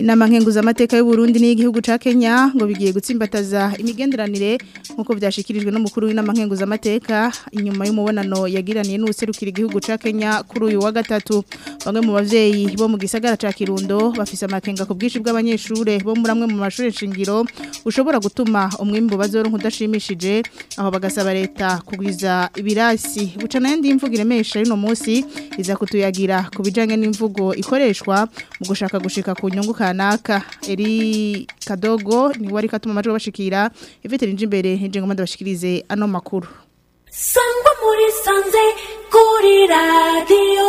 inama amateka y'u Burundi n'igihugu ca Kenya ngo bigiye gutsimbataza imigenderanire nkuko byashikirijwe n'umukuru w'inama amateka inyuma y'umubonano yagiraniye n'userukira igihugu ca Kenya kuri uyu wa gatatu bamwe mu bavyeyi bo mu gisagara ca Kirundo bafise amakenga ku bwishi bw'abanyeshure bo muri mu mashuri shingiro ushobora gutuma umwimbo bazoronka udashimishije aho bagasaba leta kugwiza ibirasi buca nayo ndi imvugo iremesha y'uno munsi iza kutuyagira ku bijanye n'imvugo ikoreshwa mu gushaka gushika ku nyungu kanaka eri kadogo ni wari katuma amajwi bashikira ivite rinje imbere nje ngomanda bashikirize ano makuru sangwa muri sanze kuri radio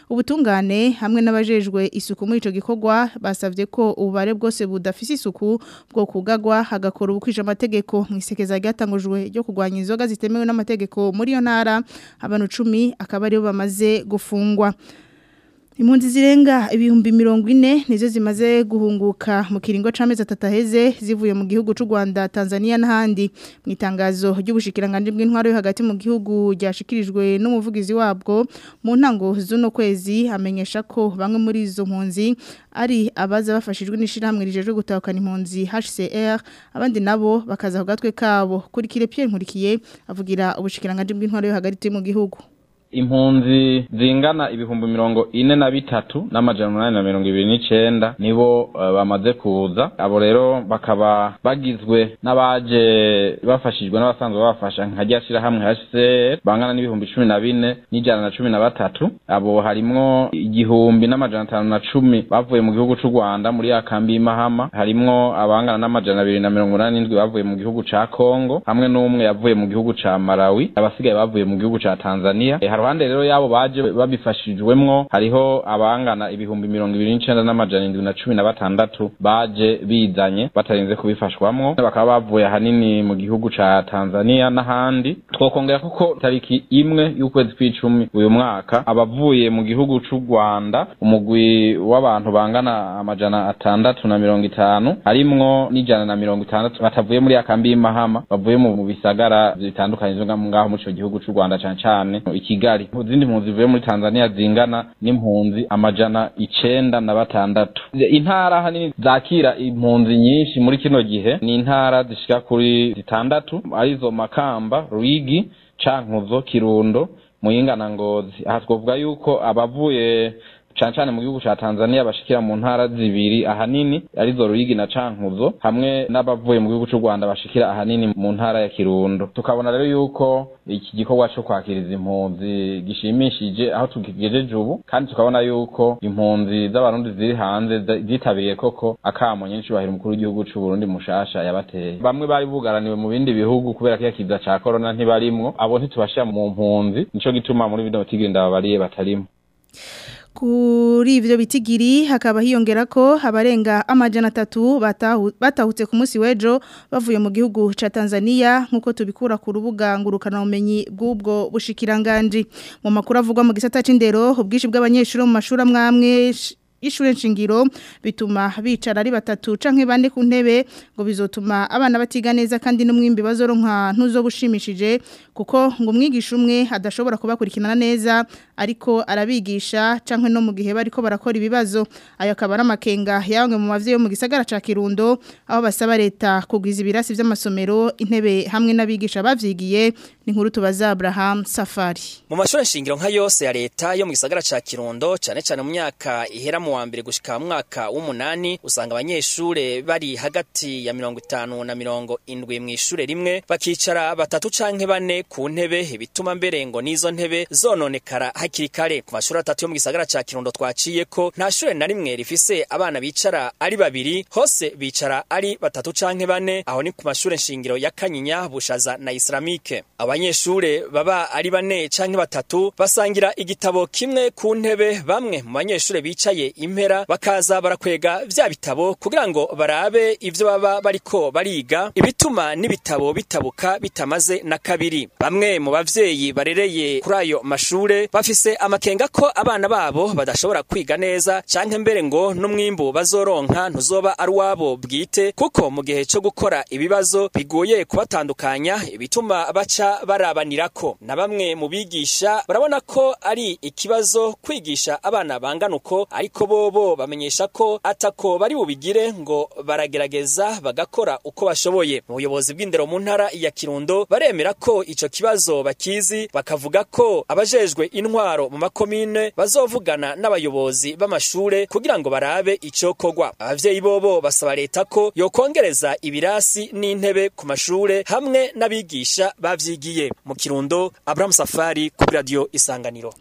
ubutungane hamwe n'aba n'abajejwe isuku muri ico gikorwa basavye ko ububare bwose budafise isuku bwo kugagwa hagakora ubukwije amategeko mu isekeza ryatangujwe ryo kugwanya inzoga zitemewe n'amategeko muri iyo ntara abantu cumi akaba aribo bamaze gufungwa impunzi zirenga ibihumbi mirongo ine nizo zimaze guhunguka mu kiringo c'amezi atatu aheze zivuye mu gihugu cy’u Rwanda Tanzania n'ahandi mu itangazo ry'ubushikiranganje bw'intwaro yo hagati mu gihugu ryashikirijwe n'umuvugizi wabwo mu ntango z'uno kwezi amenyesha ko bamwe muri izo mpunzi ari abaza bafashijwe n'ishirahamwe rijeje gutahukana impunzi HCR abandi nabo bakaza ku gatwe kabo kuri Kirepierre nkurikiye avugira ubushikiranganje bw'intwaro yo hagati mu gihugu impunzi zingana ibihumbi mirongo ine na bitatu n'amajana umunani na mirongo ibiri n'icyenda nibo eh, bamaze kuza abo rero bakaba bagizwe n'abaje bafashijwe n'abasanzwe babafasha nka rya shirahamwe HCR bangana n'ibihumbi cumi na bine n'ijana na cumi na batatu abo harimo igihumbi n'amajana atanu na cumi bavuye mu gihugu cyu Rwanda muri ya kambi y'Imahama harimwo abangana n'amajana abiri na mirongo umunani n'indwi bavuye mu gihugu cya Kongo hamwe n'umwe yavuye mu gihugu ca Malawi abasigaye bavuye mu gihugu ca Tanzania eh, ruhande rero y'abo baje babifashijwemo hariho abangana ibihumbi mirongo ibiri n'icenda n'amajana indwi na cumi na batandatu baje bizanye batarinze kubifashwamo bakaba bavuye ahanini mu gihugu ca tanzania n'ahandi twokongera kuko tariki imwe y'ukwezi kw'icumi uyu mwaka abavuye mu gihugu cy'u rwanda umugwi w'abantu bangana amajana atandatu na mirongo itanu harimwo n'ijana na mirongo itandatu batavuye muri akambi y'imahama bavuye mu bisagara bitandukanye ngaho mu ico gihugu cyu rwanda cane cane ikigali kigali izindi mpunzi zivuye muri tanzania zingana n'impunzi amajana icyenda na batandatu intara hanini zakira impunzi nyinshi muri kino gihe ni intara zishika kuri zitandatu arizo makamba ruyigi cankuzo kirundo muyinganangozi aha twovuga yuko abavuye cyane cyane mu gihugu cya Tanzania bashikira mu ntara zibiri ahanini arizo Ruyigi na Cankuzo hamwe n'abavuye mu gihugu cy'u Rwanda bashikira ahanini mu ntara ya Kirundo tukabona rero yuko iki gikorwa cyo kwakiriza impunzi gishimishije aho tukigejeje ubu kandi tukabona yuko impunzi z'abarundi ziri hanze zitabiriye koko akamo nyinshi bahera umukuru w'igihugu cy'u Burundi mushasha yabateye bamwe bari bugaraniwe mu bindi bihugu kubera kiya kiza ca corona ntibarimwo abo ntitubashira mu mpunzi nicyo gituma muri bino tigiri ndababariye batarimo kuri ivyo bitigiri hakaba hiyongera ko abarenga amajana atatu batahutse ku munsi w'ejo bavuye mu gihugu ca Tanzania nkuko tubikura ku rubuga ngurukana umenyi bw'ubwo bushikiranganje mu makuru avugwa mu gisata c'indero ubwishi bw'abanyeshuri mu mashuri amwamwe y'ishure nshingiro bituma bicara ari batatu canke bande ku ntebe ngo bizotuma abana batiga neza kandi n'umwimbi bazoronka ntuzo bushimishije kuko ngo umwigisha umwe adashobora kubakurikirana neza ariko arabigisha canke no mu gihe bariko barakora ibibazo ayo akaba ari amakenga yabamwe mu bavyeyi yo mu gisagara ca Kirundo aho basaba leta kugwiza ibirasi vy'amasomero intebe hamwe n'abigisha bavyigiye ni nkuru tubaza Abraham Safari mu mashuri shingiro nka yose ya leta yo mu gisagara ca Kirundo cane cane mu myaka ihera mu mu wa mbere gushika mwaka w'umunani usanga abanyeshuri bari hagati ya mirongo itanu na mirongo indwi mu ishuri rimwe bakicara batatu canke bane ku ntebe bituma mbere ngo n'izo ntebe zononekara hakiri kare ku mashuri atatu yo mu gisagara ca kirundo twaciye ko nta shuri na rimwe rifise abana bicara ari babiri hose bicara ari batatu canke bane aho ni ku mashuri nshingiro ya kanyinya bushaza na islamike abanyeshure baba ari bane canke batatu basangira igitabo kimwe ku ntebe bamwe mu banyeshure bicaye impera bakaza barakwega bya bitabo kugira ngo barabe ibyo baba bariko bariga ibituma n'ibitabo bitabuka bitamaze na kabiri bamwe mu bavyeyi barereye kuri ayo mashure bafise amakenga ko abana babo badashobora kwiga neza canke mbere ngo n'umwimbu bazoronka ntuzoba ari uwabo bwite kuko mu gihe cyo gukora ibibazo bigoye kubatandukanya ibituma baca barabanirako na bamwe mu bigisha barabona ko ari ikibazo kwigisha abana bangana uko ariko bobo bamenyesha ko atako bari bubigire ngo baragerageza bagakora uko bashoboye mu buyobozi bw'indero mu ntara ya kirundo baremera ko icyo kibazo bakizi bakavuga ko abajejwe intwaro mu makomine bazovugana n'abayobozi b'amashure kugira ngo barabe ico kogwa abavyeyi bobo basaba leta ko yokongereza ibirasi n'intebe ku mashure hamwe n'abigisha bavyigiye mu kirundo Abraham Safari kuri radio isanganiro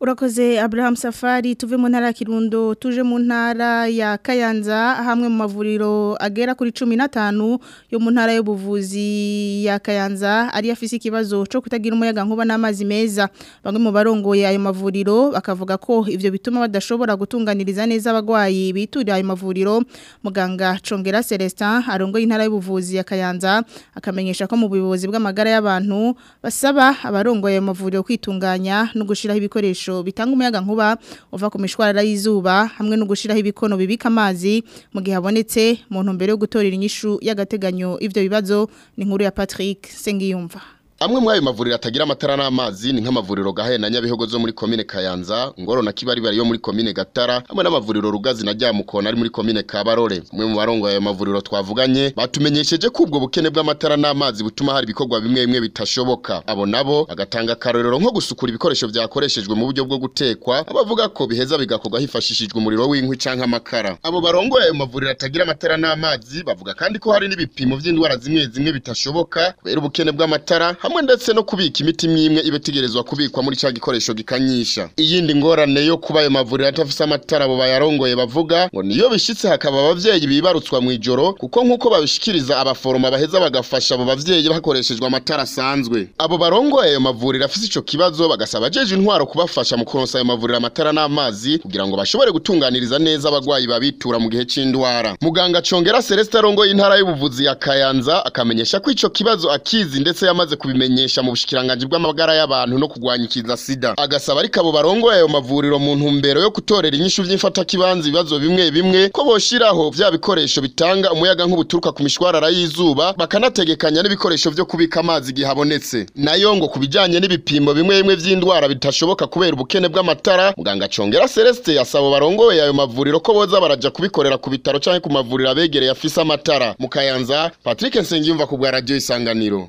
urakoze Abraham Safari tuve mu ntara ya Kirundo tuje mu ntara ya Kayanza hamwe mu mavuriro agera kuri cumi 15 yo mu ntara y'ubuvuzi ya Kayanza ari afise ikibazo cyo kutagira umuyaga nkuba n'amazi meza bamwe mu barongoye ayo mavuriro bakavuga ko ivyo bituma badashobora gutunganiriza neza abagwayi bituriye ayo mavuriro muganga Congera Celestin arongoye intara y'ubuvuzi ya Kayanza akamenyesha ko mu buyobozi bw'amagara y'abantu basaba abarongoye ayo mavuriro kwitunganya no gushiraho ibikoresho ibikoresho bitanga umuyaga nkuba uva ku mishwarara y'izuba hamwe no gushiraho ibikono bibika amazi mu gihe habonetse mu ntumbero yo gutorera inyishu y'agateganyo ivyo bibazo ni nkuru ya Patrick Sengiyumva amwe muri ayo mavuriro atagira amatara n'amazi ni nk'amavuriro gahe na nyabihogo zo muri komine kayanza ngoro na kibaribari yo muri komine gatara hamwe n'amavuriro rugazi na ryamukona ari muri komine kabarore umwe mu barongoye ayo mavuriro twavuganye batumenyesheje ko ubwo bukene bw'amatara n'amazi butuma hari ibikorwa bimwe bimwe bitashoboka abo nabo bagatanga akarorero nko gusukura ibikoresho byakoreshejwe mu buryo bwo gutekwa abavuga ko biheza bigakorwa hifashishijwe umuriro w'inkwi canke amakara abo barongoye ayo mavuriro atagira amatara n'amazi bavuga kandi ko hari n'ibipimo vy'indwara zimwe zimwe bitashoboka kubera ubukene bw'amatara hamwe ndetse no kubika imiti imwe iba kubikwa muri cya gikoresho gikanyisha iyindi ngorane yo kuba ayo mavuriro atafise amatara abo bayarongoye bavuga ngo niyo bishyitse hakaba ababyeyi bibarutswa mu ijoro kuko nk'uko babishikiriza abaforoma baheza bagafasha abo bavyeyi hakoreshejwe amatara asanzwe abo barongoye ayo mavuriro afise icyo kibazo bagasaba jeje intwaro kubafasha mu kuronsa ayo mavuriro amatara n'amazi kugira ngo bashobore gutunganiriza neza abagwayi babitura mu gihe cy’indwara muganga congera Celestin arongoye intara y'ubuvuzi ya Kayanza akamenyesha ko icyo kibazo akizi ndetse yamaze kubimenya kubimenyesha mu bushikiranganji bw'amagara y'abantu no kurwanya ikiza sida agasaba ariko abo barongoye ayo mavuriro mu ntumbero yo gutorera inyishu vy'imfatakibanza ibibazo bimwe bimwe ko boshiraho vya bikoresho bitanga umuyaga nk'ubuturuka ku mishwarara y'izuba bakanategekanya n'ibikoresho byo kubika amazi igihe abonetse nayo ngo kubijanye n'ibipimo bimwe bimwe by’indwara bitashoboka kubera ubukene bw'amatara muganga congera Celeste asaba barongoye ayo mavuriro ko boza baraja kubikorera ku bitaro canke ku mavuriro abegereye afise amatara mukayanza Patrick Nsengiyumva ku bwa radio isanganiro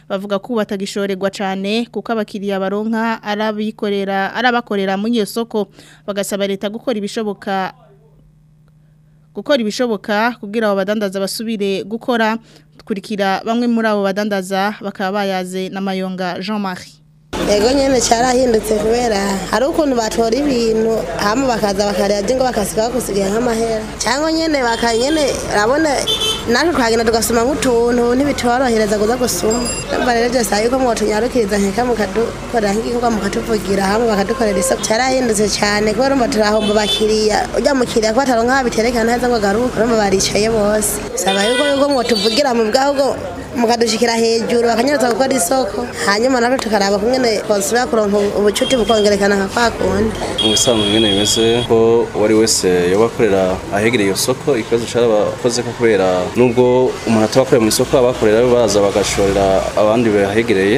bavuga ko batagishoregwa cyane kuko abakiriya baronka arabikorera arabakorera muri iyo soko bagasaba leta gukora ibishoboka gukora ibishoboka kugira abo badandaza basubire gukora dukurikira bamwe muri abo badandaza bakaba bayaze na mayonga jean marie ego nyine cyarahindutse kubera hari ukuntu batora ibintu hama bakaza bakarya ngo bakasigaho gusigaye nk'amahera cyangwa nyine bakanyene urabona natwe twagenda tugasoma nk'utuntu ntibitorohereza kuza gusoma ndumva rero byose yuko mwotunyarukiriza nkeka mukadukora nk'igikorwa mukatuvugira hamwe bakadukorera isoko cyarahindutse cyane kubera urumva turahomba abakiriya ujya mukiriya kuba ataronka biterekana neza ngo agaruke urumva baricaye bose saba yuko yuko mwotuvugira mu bwaho mukadushyikira hejuru bakanyereza gukora isoko hanyuma nawe tukaraba kumwe na twasubira kuronka ubucuti bukongerekana nka kwa kundi ubusanzwe nyine bimeze ko uwari wese yoba akorera ahegereye iyo soko ikibazo cyari abakoze ko kubera nubwo umuntu atabakorera mu isoko abakorera baza bagashorera abandi bahegereye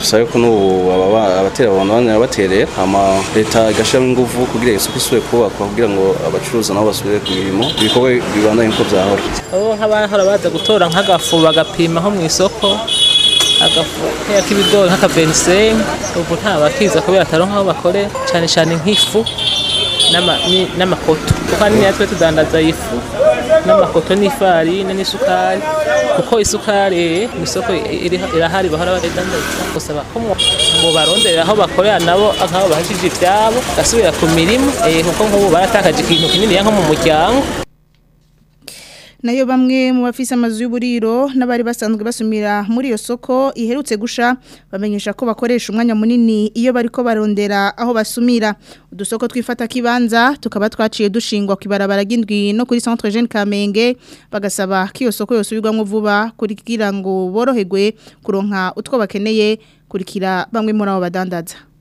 dusabe ko n'ubu abatera abantu baterera hama leta igashyiramo ingufu kugira isoko isubire kubakwa kugira ngo abacuruza nabo basubire ku mirimo ibikorwa bibandanye uko byahora nk'abahora baza gutora nk'agafu bagapima mu isoko k'ibigori nk'aka beniseye ubu nta bakiza kubera ataronka aho bakore cyane cyane nk'ifu n'amakoto kuko ahanini natwe tudandaza ifu n'amakoto n'ifarine n'isukari kuko isukari eh, mu isoko irahari bahora badandaza gusa ngo barondere aho bakorera nabo nk'aho bahashije ibyabo basubira ku mirimo eh, kuko nk'ubu baratakaje ikintu kinini nko mu muryango nayo bamwe mu bafise amazu y'uburiro n'abari basanzwe basumira muri iyo soko iherutse gusha bamenyesha ko bakoresha umwanya munini iyo bariko barondera aho basumira udusoko twifata kibanza tukaba twaciye dushingwa ku ibarabara ry'indwi no kuri centre Jeune Kamenge bagasaba ko iyo soko yosubirwamo vuba kugira ngo boroherwe kuronka utwo bakeneye kurikira bamwe muri abo badandaza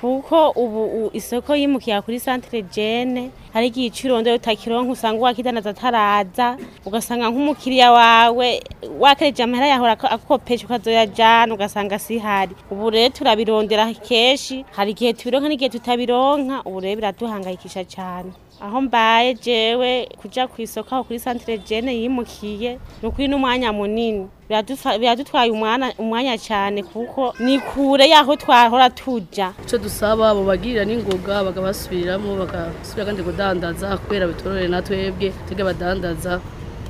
kuko ubu isoko yimukira kuri santire jene hari igihe icirondo utakironka usanga uwakidanaza ataraza ugasanga nk'umukiriya wawe wakereje amahera yahora akopesha ukazoyajana ugasanga sihari ubu rero turabirondera kenshi hari igihe tubironka n'igihe tutabironka ubu rero biraduhangayikisha cyane aho mbaye jewe kujya ku isoko aho kuri santire jene yimukiye ni ukuri n'umwanya munini biradutwaye umwanya cyane kuko ni kure y'aho twahora tujya icyo dusaba abo bagirira n'ingoga bagasubiramo bagasubira kandi kudandaza kubera bitorore na twebwe tujya badandaza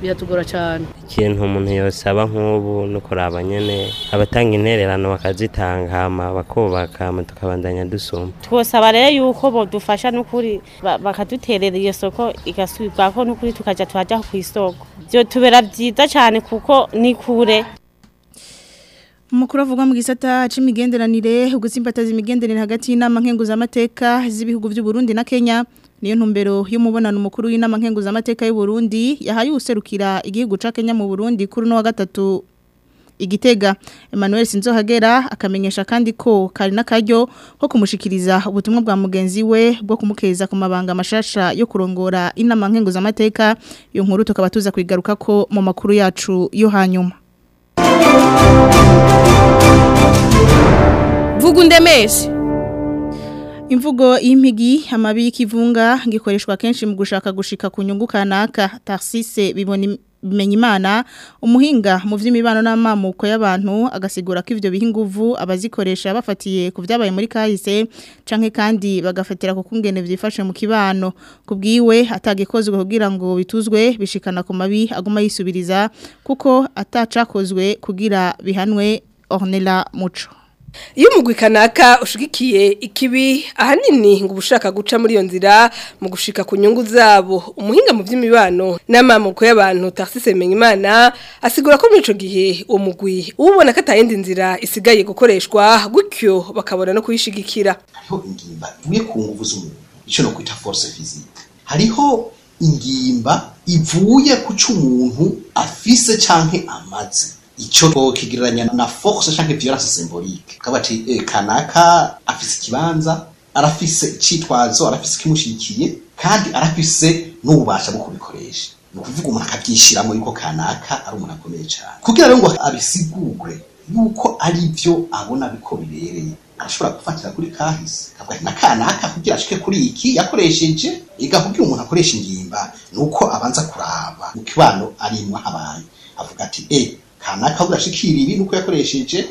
biratugora cyane ikintu umuntu yosaba nk'ubu ni ukuraba nyine abatanga intererano bakazitanga hama bakubaka tukabandanya dusoma twosaba rero yuko bodufasha n'ukuri bakaduterera iyo soko igasubirwa n'ukuri tukajya tuhajya ku isoko byo tubera byiza cyane kuko ni kure umukuru avugwa mu gisata cy’imigenderanire ugusimbataza imigenderanire hagati y'inama nkenguzamateka z'ibihugu by'u Burundi na Kenya niyo ntumbero y'umubonano mukuru w'inama nkenguzamateka y'u Burundi yahaye userukira igihugu ca Kenya mu Burundi kuri no wa gatatu igitega Emmanuel Sinzohagera akamenyesha kandi ko kari n'akaryo ko kumushikiriza ubutumwa bwa mugenzi we bwo kumukeza ku mabanga amashasha yo kurongora inama nkenguzamateka iyo nkuru tukaba tuza kwigaruka ko mu makuru yacu yo hanyuma Vugundemeshi imvugo y'impigi amabi y'ikivunga gikoreshwa kenshi mu gushaka gushika ku nyungu kanaka tarsise bibona Bimenyimana umuhinga mu by'imibano n'amamuko y'abantu agasigura ko ibyo biha inguvu abazikoresha bafatiye ku byabaye muri kahise canke kandi bagafatira ku kungene byifashe mu kibano kubwiwe atagikozwe kugira ngo bituzwe bishikana ku mabi aguma yisubiriza kuko atacakozwe kugira bihanwe ornela muco iyo umugwi kanaka ushigikiye ikibi ahanini ngo ubushaka guca muri iyo nzira mu gushika ku nyungu zabo umuhinga mu by'imibano n'amamuko y'abantu taxise Menyimana asigura ko muri gihe uwo mugwi ubona ko atayindi nzira isigaye gukoreshwa gutyo bakabona no kuyishigikira hariho ingimba imwe ku nguvu z'umuntu ico no kwita force physique hariho ingimba ivuye ku cy'umuntu afise canke amaze icyo twokigereranya na force cyangwa violence symbolique akaba ati eh, kanaka afise ikibanza arafise icitwazo arafise kimushikiye kandi arafise n'ububasha bwo kubikoresha ni ukuvuga umuntu akabyishyiramo yuko kanaka ari umuntu akomeye cyane kugira ngo abisigure yuko ari byo abona biko bibereye arashobora gufatira kuri kahise akavuga na kanaka kugira ashike kuri iki yakoresheje ega kugira umuntu akoresha ingimba ni uko abanza kuraba mu kibano arimo habaye avuga ati eh ntakabura ashikira ibi nuko yakoresheje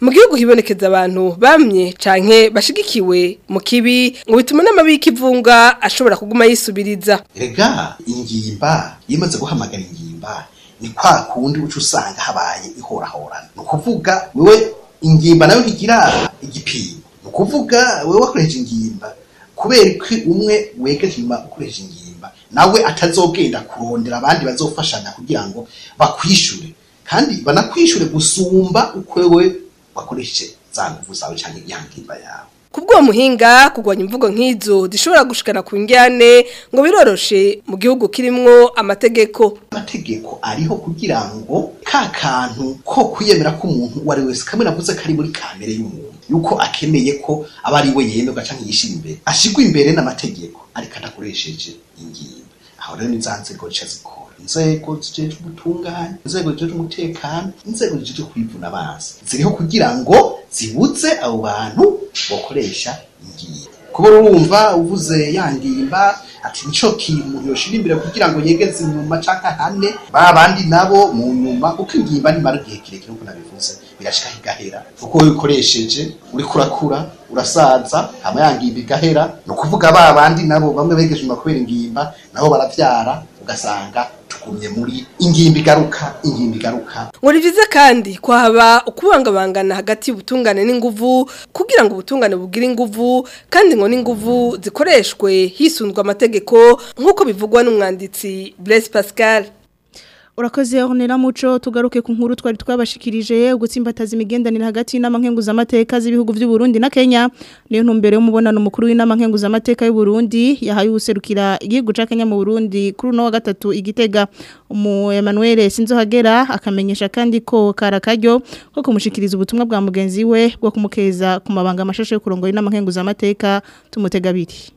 mu gihugu hibonekeza abantu bamye canke bashigikiwe mu kibi ngo bituma n'amabiki ivunga ashobora kuguma yisubiriza rega ingimba yemaze guhamagara ingimba ni kwa kundi uca usanga habaye ihorahorana ni ukuvuga wewe ingimba nayo ntigira igipimo ni ukuvuga wewe wakoresheje ingimba kubera ko umwe wegahima ukoresheje ingimba nawe atazogenda kurondera abandi bazofashanya kugira ngo bakwishyure kandi banakwishyure gusumba uko wowe wakoresheje za nguvu zawe cyangwa imyangirwa yawe kubwo muhinga kugwanya imvugo nk'izo zishobora gushikana ku njyane ngo biroroshe mu gihugu kirimo amategeko amategeko ariho kugira ngo ka kantu ko kwiyemera ko umuntu uwo wese kamwe navuze ko ari muri kamere y'umuntu yuko akemeye ko aba ari we yemerwa cyangwa yishyira imbere ashyirwa imbere n'amategeko ariko adakoresheje ingimba aho rero ni za nzego nshya inzego zijejwe ubutungane inzego zijejwe umutekano inzego zijejwe kwivuna amazi ziriho kugira ngo zibutse abo bantu bokoresha ingiye kubura urumva uvuze yandimba ati nico kintu yoshira imbere kugira ngo yegeze inyuma canka hane ba bandi nabo mu nyuma uko ingimba nimara igihe kirekire uko nabivuze birashika higahera kuko wikoresheje uri kurakura urasaza hama yangimba igahera ni ukuvuga ba bandi nabo bamwe begeje inyuma kubera ingimba nabo barabyara ugasanga bagumye muri ingimbi igaruka ingimbi igaruka ngo byiza kandi kwaba ukubangabangana hagati y'ubutungane n'inguvu kugira ngo ubutungane bugire inguvu kandi ngo n'inguvu zikoreshwe hisundwa amategeko nk'uko bivugwa n'umwanditsi Blaise Pascal urakoze honera muco tugaruke ku nkuru twari twabashikirije gutsimbataza imigendanire hagati y'inama nkenguzamateka z'ibihugu by'u Burundi na Kenya niyo ntumbere y'umubonano mukuru w'inama nkenguzamateka y'u Burundi yahaye ubuserukira igihugu ca Kenya mu Burundi kuri no wa gatatu igitega umu Emmanuel Sinzohagera akamenyesha kandi ko karakaryo ko kumushikiriza ubutumwa bwa mugenzi we bwo kumukeza ku mabanga amashashe yo kurongora inama nkenguzamateka tumutega biri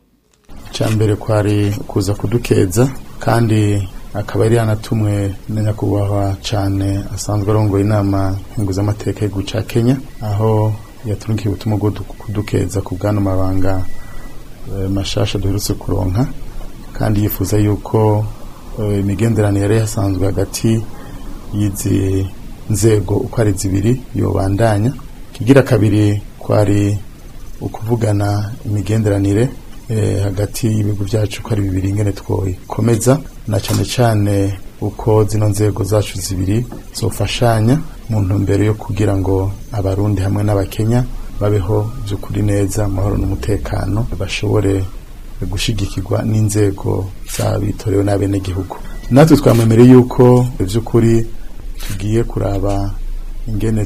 cyambere kwari kuza kudukeza kandi akaba yari yanatumwe na nyakubahwa cyane asanzwe arongoye inama mpinguzamateka y'igihugu cya kenya aho yatungiye ubutumwa bwo kudukeza ku bwana mabanga eh, mashasha duherutse kuronka kandi yifuza yuko eh, imigenderanire yari yasanzwe hagati y'izi nzego uko ari zibiri yobandanya kigira kabiri kwari ukuvugana imigenderanire Eh, hagati y’ibigo byacu ko ari bibiri ingene twoyikomeza na cyane cyane uko zino nzego zacu zibiri zofashanya mu ntumbero yo kugira ngo abarundi hamwe n'abakenya babeho by'ukuri neza amahoro n'umutekano bashobore gushyigikirwa n'inzego z'abitorewe n'abenegihugu natwe twamwemereye yuko by'ukuri tugiye kuraba ingene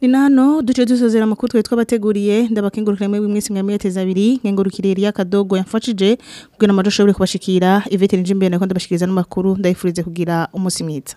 ni na hano duce dusozera amakuru twari twabateguriye ndabakengurukira muri mwese mwamwiyateza abiri nkengurukire iriya kadogo yamfashije kugira ngo ashobore kubashikira iveterineri imbere nako ndabashikiriza n'amakuru ndayifurize kugira umunsi mwiza